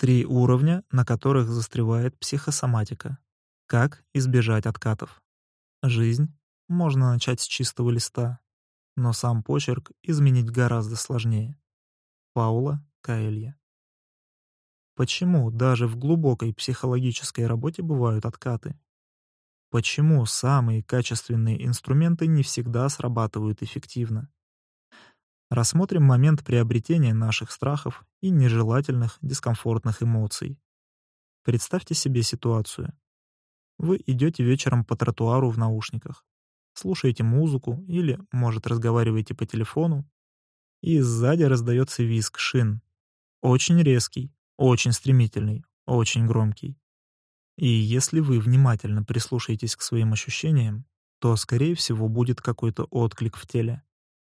Три уровня, на которых застревает психосоматика. Как избежать откатов. Жизнь можно начать с чистого листа, но сам почерк изменить гораздо сложнее. Паула Каэлья. Почему даже в глубокой психологической работе бывают откаты? Почему самые качественные инструменты не всегда срабатывают эффективно? Рассмотрим момент приобретения наших страхов и нежелательных дискомфортных эмоций. Представьте себе ситуацию. Вы идете вечером по тротуару в наушниках, слушаете музыку или, может, разговариваете по телефону, и сзади раздается визг шин. Очень резкий, очень стремительный, очень громкий. И если вы внимательно прислушаетесь к своим ощущениям, то, скорее всего, будет какой-то отклик в теле.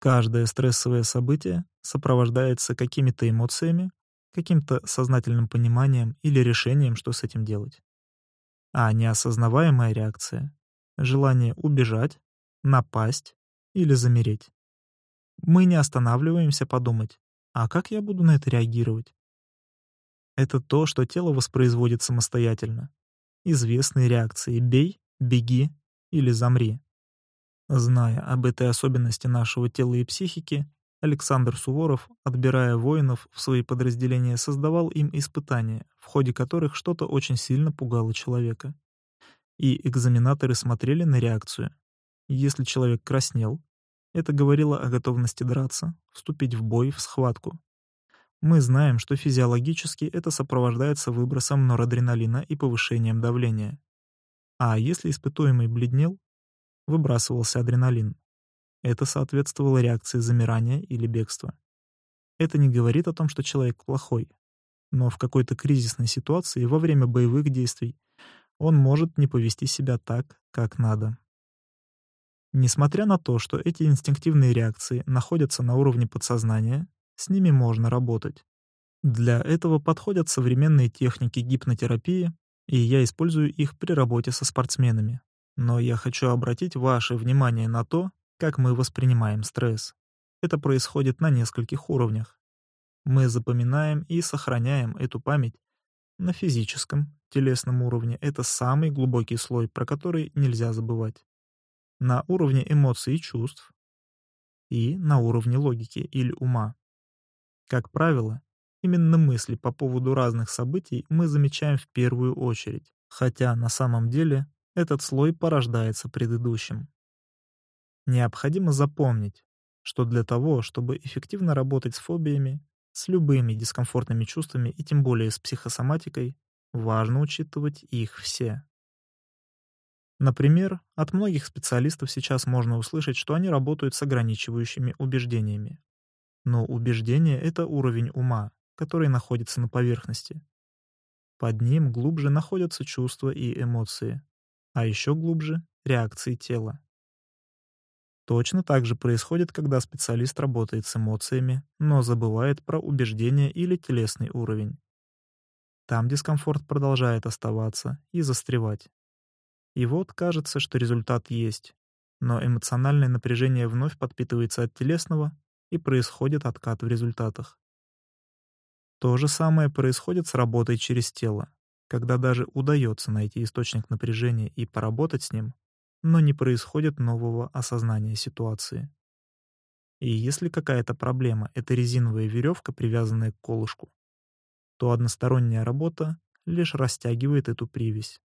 Каждое стрессовое событие сопровождается какими-то эмоциями, каким-то сознательным пониманием или решением, что с этим делать. А неосознаваемая реакция — желание убежать, напасть или замереть. Мы не останавливаемся подумать, а как я буду на это реагировать? Это то, что тело воспроизводит самостоятельно, известные реакции «бей», «беги» или «замри». Зная об этой особенности нашего тела и психики, Александр Суворов, отбирая воинов в свои подразделения, создавал им испытания, в ходе которых что-то очень сильно пугало человека. И экзаменаторы смотрели на реакцию. Если человек краснел, это говорило о готовности драться, вступить в бой, в схватку. Мы знаем, что физиологически это сопровождается выбросом норадреналина и повышением давления. А если испытуемый бледнел, выбрасывался адреналин. Это соответствовало реакции замирания или бегства. Это не говорит о том, что человек плохой, но в какой-то кризисной ситуации во время боевых действий он может не повести себя так, как надо. Несмотря на то, что эти инстинктивные реакции находятся на уровне подсознания, с ними можно работать. Для этого подходят современные техники гипнотерапии, и я использую их при работе со спортсменами. Но я хочу обратить ваше внимание на то, как мы воспринимаем стресс. Это происходит на нескольких уровнях. Мы запоминаем и сохраняем эту память на физическом, телесном уровне. Это самый глубокий слой, про который нельзя забывать. На уровне эмоций и чувств и на уровне логики или ума. Как правило, именно мысли по поводу разных событий мы замечаем в первую очередь, хотя на самом деле этот слой порождается предыдущим. Необходимо запомнить, что для того, чтобы эффективно работать с фобиями, с любыми дискомфортными чувствами и тем более с психосоматикой, важно учитывать их все. Например, от многих специалистов сейчас можно услышать, что они работают с ограничивающими убеждениями. Но убеждение — это уровень ума, который находится на поверхности. Под ним глубже находятся чувства и эмоции, а еще глубже — реакции тела. Точно так же происходит, когда специалист работает с эмоциями, но забывает про убеждения или телесный уровень. Там дискомфорт продолжает оставаться и застревать. И вот кажется, что результат есть, но эмоциональное напряжение вновь подпитывается от телесного, и происходит откат в результатах. То же самое происходит с работой через тело, когда даже удается найти источник напряжения и поработать с ним, но не происходит нового осознания ситуации. И если какая-то проблема — это резиновая веревка, привязанная к колышку, то односторонняя работа лишь растягивает эту привязь.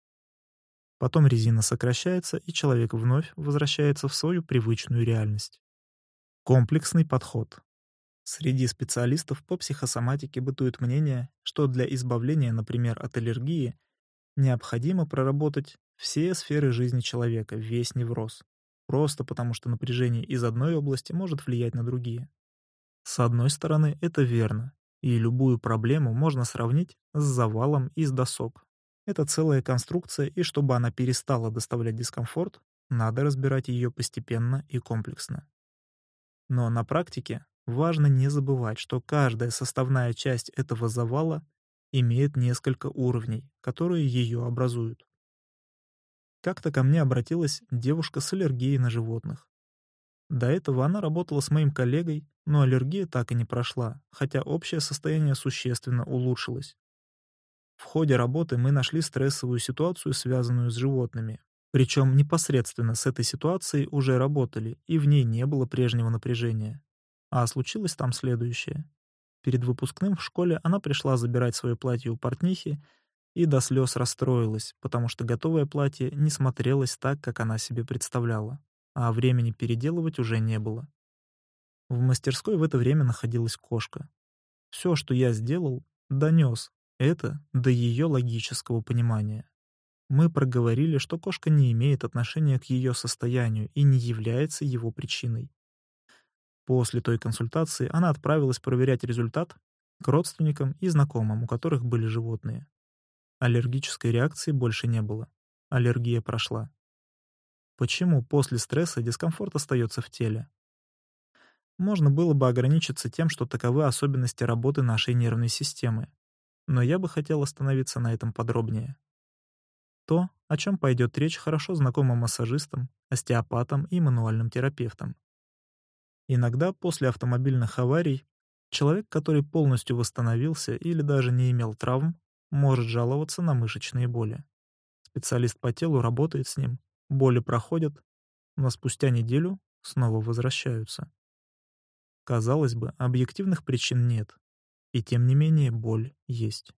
Потом резина сокращается, и человек вновь возвращается в свою привычную реальность. Комплексный подход. Среди специалистов по психосоматике бытует мнение, что для избавления, например, от аллергии, необходимо проработать все сферы жизни человека, весь невроз, просто потому что напряжение из одной области может влиять на другие. С одной стороны, это верно, и любую проблему можно сравнить с завалом из досок. Это целая конструкция, и чтобы она перестала доставлять дискомфорт, надо разбирать ее постепенно и комплексно. Но на практике важно не забывать, что каждая составная часть этого завала имеет несколько уровней, которые ее образуют. Как-то ко мне обратилась девушка с аллергией на животных. До этого она работала с моим коллегой, но аллергия так и не прошла, хотя общее состояние существенно улучшилось. В ходе работы мы нашли стрессовую ситуацию, связанную с животными. Причем непосредственно с этой ситуацией уже работали, и в ней не было прежнего напряжения. А случилось там следующее. Перед выпускным в школе она пришла забирать свое платье у портнихи и до слез расстроилась, потому что готовое платье не смотрелось так, как она себе представляла, а времени переделывать уже не было. В мастерской в это время находилась кошка. Все, что я сделал, донес это до ее логического понимания. Мы проговорили, что кошка не имеет отношения к ее состоянию и не является его причиной. После той консультации она отправилась проверять результат к родственникам и знакомым, у которых были животные. Аллергической реакции больше не было. Аллергия прошла. Почему после стресса дискомфорт остается в теле? Можно было бы ограничиться тем, что таковы особенности работы нашей нервной системы. Но я бы хотел остановиться на этом подробнее. То, о чем пойдет речь хорошо знакомым массажистам, остеопатам и мануальным терапевтам. Иногда после автомобильных аварий человек, который полностью восстановился или даже не имел травм, может жаловаться на мышечные боли. Специалист по телу работает с ним, боли проходят, но спустя неделю снова возвращаются. Казалось бы, объективных причин нет, и тем не менее боль есть.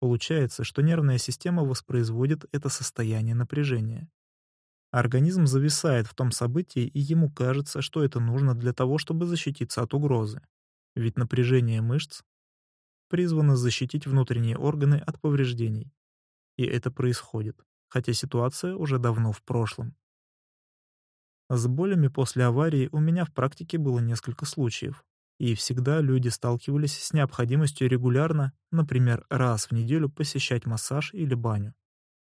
Получается, что нервная система воспроизводит это состояние напряжения. Организм зависает в том событии, и ему кажется, что это нужно для того, чтобы защититься от угрозы. Ведь напряжение мышц призвано защитить внутренние органы от повреждений. И это происходит, хотя ситуация уже давно в прошлом. С болями после аварии у меня в практике было несколько случаев, и всегда люди сталкивались с необходимостью регулярно, например, раз в неделю посещать массаж или баню.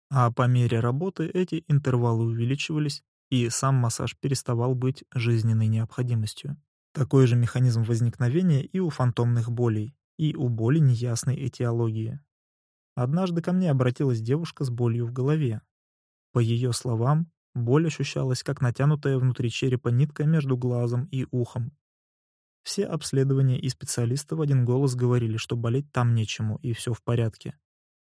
А по мере работы эти интервалы увеличивались, и сам массаж переставал быть жизненной необходимостью. Такой же механизм возникновения и у фантомных болей, и у боли неясной этиологии. Однажды ко мне обратилась девушка с болью в голове. По ее словам, Боль ощущалась, как натянутая внутри черепа нитка между глазом и ухом. Все обследования и специалисты в один голос говорили, что болеть там нечему, и все в порядке.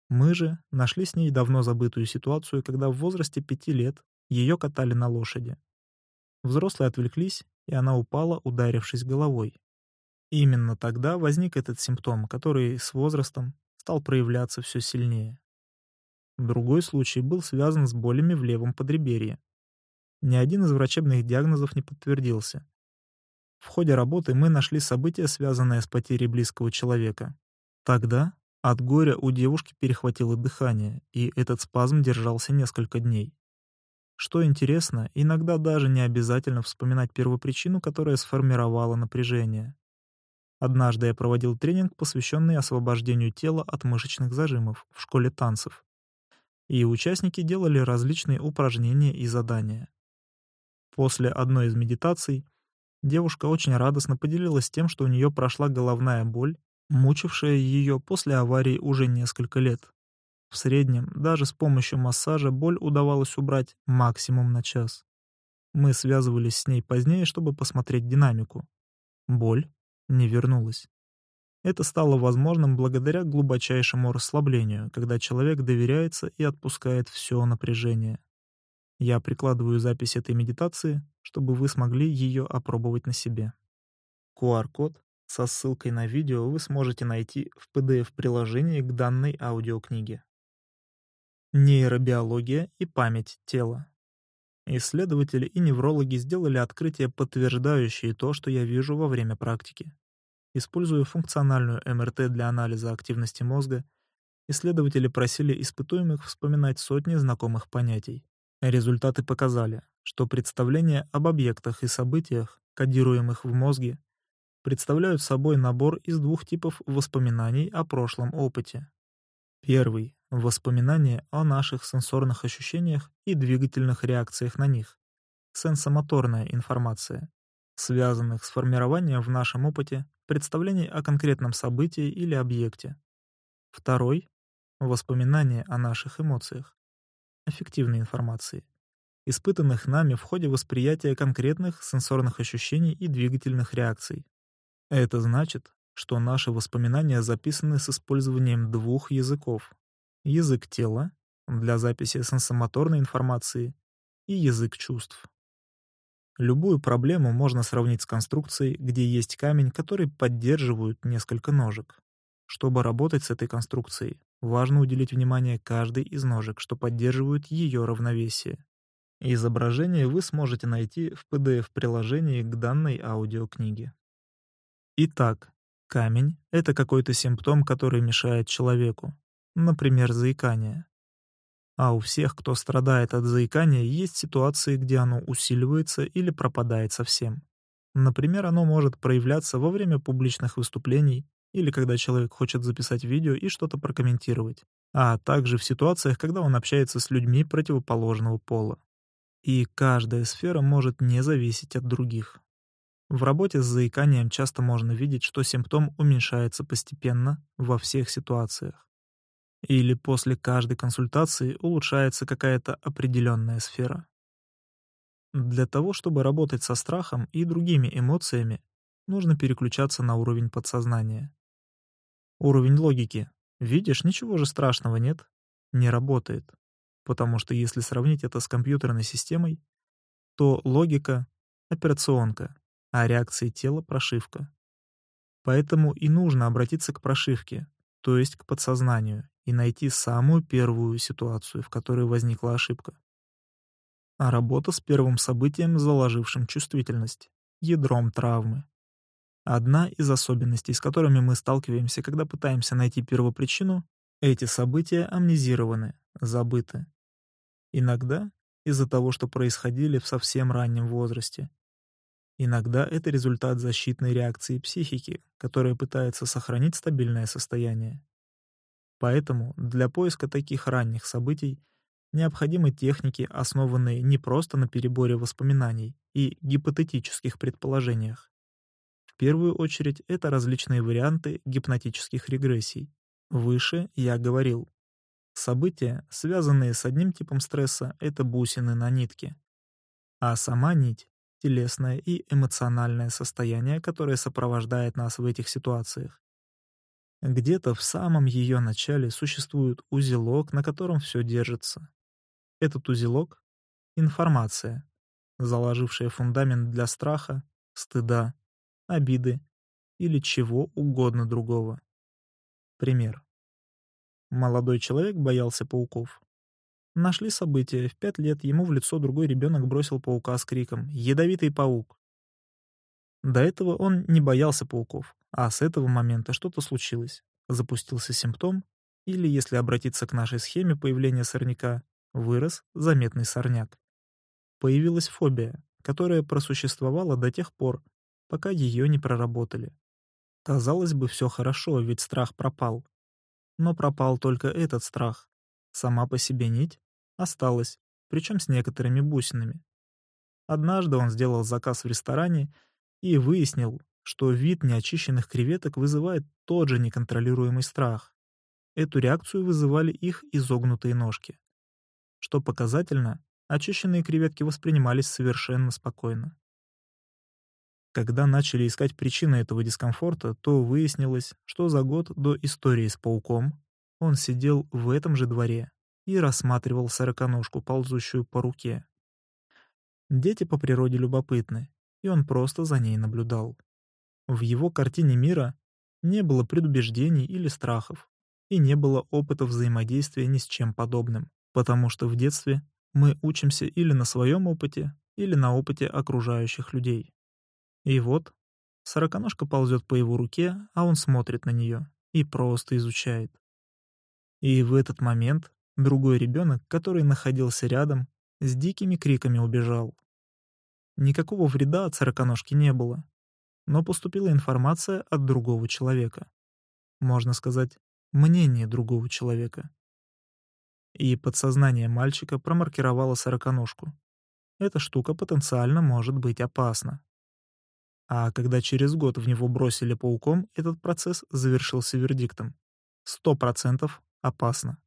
Мы же нашли с ней давно забытую ситуацию, когда в возрасте пяти лет ее катали на лошади. Взрослые отвлеклись, и она упала, ударившись головой. Именно тогда возник этот симптом, который с возрастом стал проявляться все сильнее. Другой случай был связан с болями в левом подреберье. Ни один из врачебных диагнозов не подтвердился. В ходе работы мы нашли событие, связанное с потерей близкого человека. Тогда от горя у девушки перехватило дыхание, и этот спазм держался несколько дней. Что интересно, иногда даже не обязательно вспоминать первопричину, которая сформировала напряжение. Однажды я проводил тренинг, посвященный освобождению тела от мышечных зажимов в школе танцев и участники делали различные упражнения и задания. После одной из медитаций девушка очень радостно поделилась тем, что у нее прошла головная боль, мучившая ее после аварии уже несколько лет. В среднем, даже с помощью массажа, боль удавалось убрать максимум на час. Мы связывались с ней позднее, чтобы посмотреть динамику. Боль не вернулась. Это стало возможным благодаря глубочайшему расслаблению, когда человек доверяется и отпускает все напряжение. Я прикладываю запись этой медитации, чтобы вы смогли ее опробовать на себе. QR-код со ссылкой на видео вы сможете найти в PDF-приложении к данной аудиокниге. Нейробиология и память тела. Исследователи и неврологи сделали открытия, подтверждающие то, что я вижу во время практики. Используя функциональную МРТ для анализа активности мозга, исследователи просили испытуемых вспоминать сотни знакомых понятий. Результаты показали, что представления об объектах и событиях, кодируемых в мозге, представляют собой набор из двух типов воспоминаний о прошлом опыте. Первый — воспоминания о наших сенсорных ощущениях и двигательных реакциях на них, сенсомоторная информация, связанных с формированием в нашем опыте представлений о конкретном событии или объекте. Второй — воспоминания о наших эмоциях, аффективной информации, испытанных нами в ходе восприятия конкретных сенсорных ощущений и двигательных реакций. Это значит, что наши воспоминания записаны с использованием двух языков. Язык тела для записи сенсомоторной информации и язык чувств. Любую проблему можно сравнить с конструкцией, где есть камень, который поддерживают несколько ножек. Чтобы работать с этой конструкцией, важно уделить внимание каждой из ножек, что поддерживают ее равновесие. Изображение вы сможете найти в PDF-приложении к данной аудиокниге. Итак, камень — это какой-то симптом, который мешает человеку, например, заикание. А у всех, кто страдает от заикания, есть ситуации, где оно усиливается или пропадает совсем. Например, оно может проявляться во время публичных выступлений или когда человек хочет записать видео и что-то прокомментировать, а также в ситуациях, когда он общается с людьми противоположного пола. И каждая сфера может не зависеть от других. В работе с заиканием часто можно видеть, что симптом уменьшается постепенно во всех ситуациях. Или после каждой консультации улучшается какая-то определенная сфера. Для того, чтобы работать со страхом и другими эмоциями, нужно переключаться на уровень подсознания. Уровень логики. Видишь, ничего же страшного нет. Не работает. Потому что если сравнить это с компьютерной системой, то логика — операционка, а реакции тела — прошивка. Поэтому и нужно обратиться к прошивке, то есть к подсознанию, и найти самую первую ситуацию, в которой возникла ошибка. А работа с первым событием, заложившим чувствительность, ядром травмы. Одна из особенностей, с которыми мы сталкиваемся, когда пытаемся найти первопричину, эти события амнезированы, забыты. Иногда из-за того, что происходили в совсем раннем возрасте. Иногда это результат защитной реакции психики, которая пытается сохранить стабильное состояние. Поэтому для поиска таких ранних событий необходимы техники, основанные не просто на переборе воспоминаний и гипотетических предположениях. В первую очередь это различные варианты гипнотических регрессий. Выше я говорил. События, связанные с одним типом стресса, это бусины на нитке. А сама нить — телесное и эмоциональное состояние, которое сопровождает нас в этих ситуациях. Где-то в самом ее начале существует узелок, на котором все держится. Этот узелок — информация, заложившая фундамент для страха, стыда, обиды или чего угодно другого. Пример. Молодой человек боялся пауков. Нашли события. В пять лет ему в лицо другой ребенок бросил паука с криком «Ядовитый паук!». До этого он не боялся пауков, а с этого момента что-то случилось. Запустился симптом, или, если обратиться к нашей схеме появления сорняка, вырос заметный сорняк. Появилась фобия, которая просуществовала до тех пор, пока ее не проработали. Казалось бы, все хорошо, ведь страх пропал. Но пропал только этот страх. Сама по себе нить осталась, причем с некоторыми бусинами. Однажды он сделал заказ в ресторане и выяснил, что вид неочищенных креветок вызывает тот же неконтролируемый страх. Эту реакцию вызывали их изогнутые ножки. Что показательно, очищенные креветки воспринимались совершенно спокойно. Когда начали искать причины этого дискомфорта, то выяснилось, что за год до истории с пауком он сидел в этом же дворе и рассматривал сороконожку, ползущую по руке. Дети по природе любопытны, и он просто за ней наблюдал. В его картине мира не было предубеждений или страхов, и не было опыта взаимодействия ни с чем подобным, потому что в детстве мы учимся или на своем опыте, или на опыте окружающих людей. И вот сороконожка ползет по его руке, а он смотрит на нее и просто изучает. И в этот момент другой ребенок, который находился рядом, с дикими криками убежал. Никакого вреда от сороконожки не было, но поступила информация от другого человека. Можно сказать, мнение другого человека. И подсознание мальчика промаркировало сороконожку. Эта штука потенциально может быть опасна. А когда через год в него бросили пауком, этот процесс завершился вердиктом. Сто процентов опасно.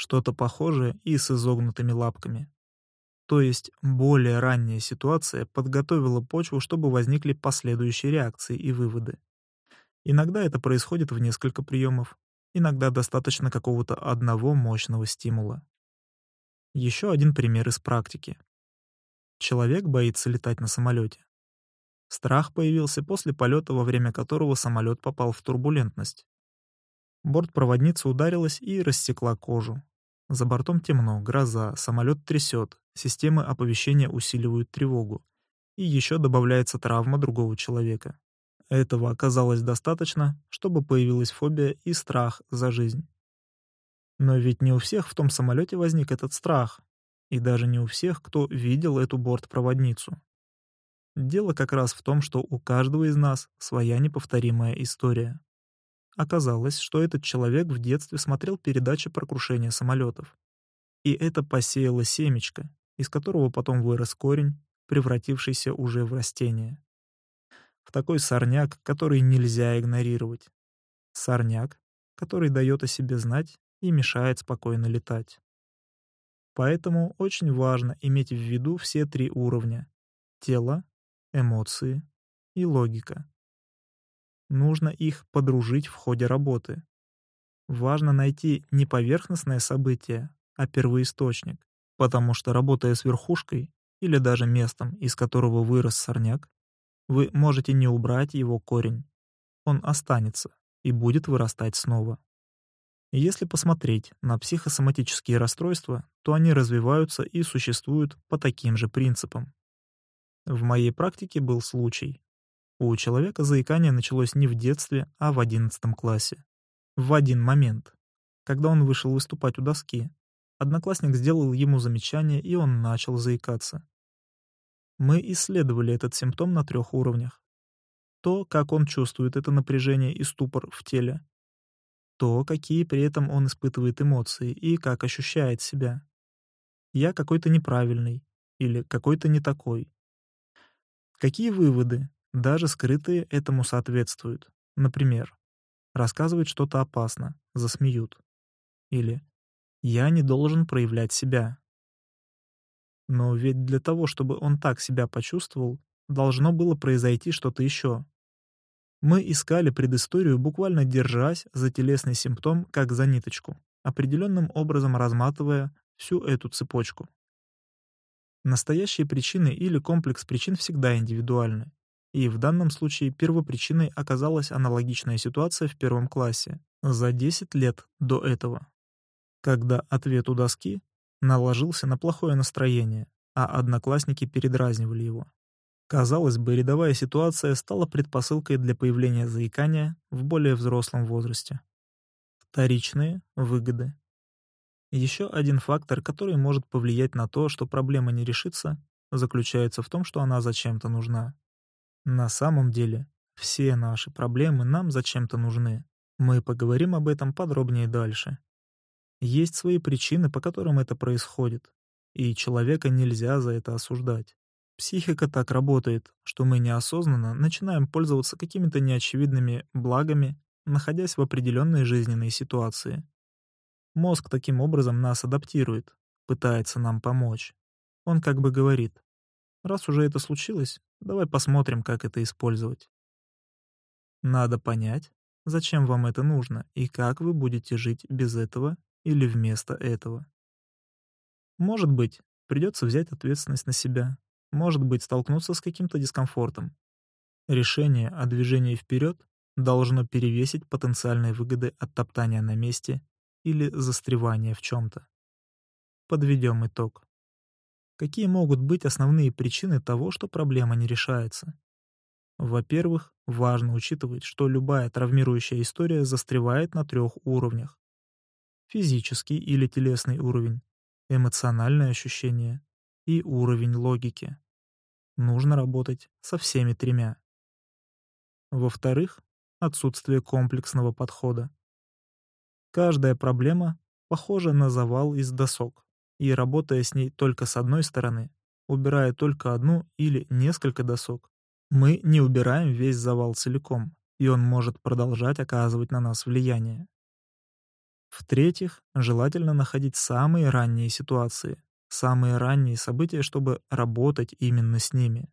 Что-то похожее и с изогнутыми лапками. То есть более ранняя ситуация подготовила почву, чтобы возникли последующие реакции и выводы. Иногда это происходит в несколько приемов, иногда достаточно какого-то одного мощного стимула. Еще один пример из практики. Человек боится летать на самолете. Страх появился после полета, во время которого самолет попал в турбулентность. Бортпроводница ударилась и рассекла кожу. За бортом темно, гроза, самолет трясет, системы оповещения усиливают тревогу. И еще добавляется травма другого человека. Этого оказалось достаточно, чтобы появилась фобия и страх за жизнь. Но ведь не у всех в том самолете возник этот страх, и даже не у всех, кто видел эту бортпроводницу. Дело как раз в том, что у каждого из нас своя неповторимая история. Оказалось, что этот человек в детстве смотрел передачи про крушение самолетов. И это посеяло семечко, из которого потом вырос корень, превратившийся уже в растение. В такой сорняк, который нельзя игнорировать. Сорняк, который дает о себе знать и мешает спокойно летать. Поэтому очень важно иметь в виду все три уровня — тело, эмоции и логика. Нужно их подружить в ходе работы. Важно найти не поверхностное событие, а первоисточник, потому что работая с верхушкой или даже местом, из которого вырос сорняк, вы можете не убрать его корень. Он останется и будет вырастать снова. Если посмотреть на психосоматические расстройства, то они развиваются и существуют по таким же принципам. В моей практике был случай, у человека заикание началось не в детстве, а в одиннадцатом классе. В один момент, когда он вышел выступать у доски, одноклассник сделал ему замечание, и он начал заикаться. Мы исследовали этот симптом на трех уровнях. То, как он чувствует это напряжение и ступор в теле. То, какие при этом он испытывает эмоции и как ощущает себя. Я какой-то неправильный или какой-то не такой. Какие выводы, даже скрытые этому соответствуют. Например, рассказывать что-то опасно, засмеют. Или «я не должен проявлять себя». Но ведь для того, чтобы он так себя почувствовал, должно было произойти что-то еще. Мы искали предысторию, буквально держась за телесный симптом, как за ниточку, определенным образом разматывая всю эту цепочку. Настоящие причины или комплекс причин всегда индивидуальны. И в данном случае первопричиной оказалась аналогичная ситуация в первом классе, за 10 лет до этого, когда ответ у доски наложился на плохое настроение, а одноклассники передразнивали его. Казалось бы, рядовая ситуация стала предпосылкой для появления заикания в более взрослом возрасте. Вторичные выгоды. Еще один фактор, который может повлиять на то, что проблема не решится, заключается в том, что она зачем-то нужна. На самом деле, все наши проблемы нам зачем-то нужны. Мы поговорим об этом подробнее дальше. Есть свои причины, по которым это происходит, и человека нельзя за это осуждать. Психика так работает, что мы неосознанно начинаем пользоваться какими-то неочевидными благами, находясь в определенной жизненной ситуации. Мозг таким образом нас адаптирует, пытается нам помочь. Он как бы говорит, раз уже это случилось, Давай посмотрим, как это использовать. Надо понять, зачем вам это нужно и как вы будете жить без этого или вместо этого. Может быть, придется взять ответственность на себя, может быть, столкнуться с каким-то дискомфортом. Решение о движении вперед должно перевесить потенциальные выгоды от топтания на месте или застревания в чем-то. Подведем итог. Какие могут быть основные причины того, что проблема не решается? Во-первых, важно учитывать, что любая травмирующая история застревает на трех уровнях. Физический или телесный уровень, эмоциональное ощущение и уровень логики. Нужно работать со всеми тремя. Во-вторых, отсутствие комплексного подхода. Каждая проблема похожа на завал из досок и работая с ней только с одной стороны, убирая только одну или несколько досок, мы не убираем весь завал целиком, и он может продолжать оказывать на нас влияние. В-третьих, желательно находить самые ранние ситуации, самые ранние события, чтобы работать именно с ними.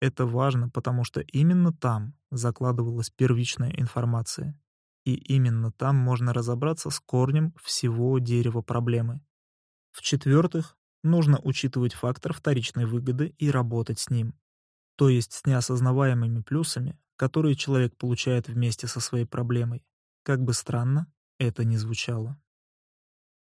Это важно, потому что именно там закладывалась первичная информация. И именно там можно разобраться с корнем всего дерева проблемы. В-четвертых, нужно учитывать фактор вторичной выгоды и работать с ним. То есть с неосознаваемыми плюсами, которые человек получает вместе со своей проблемой. Как бы странно это ни звучало.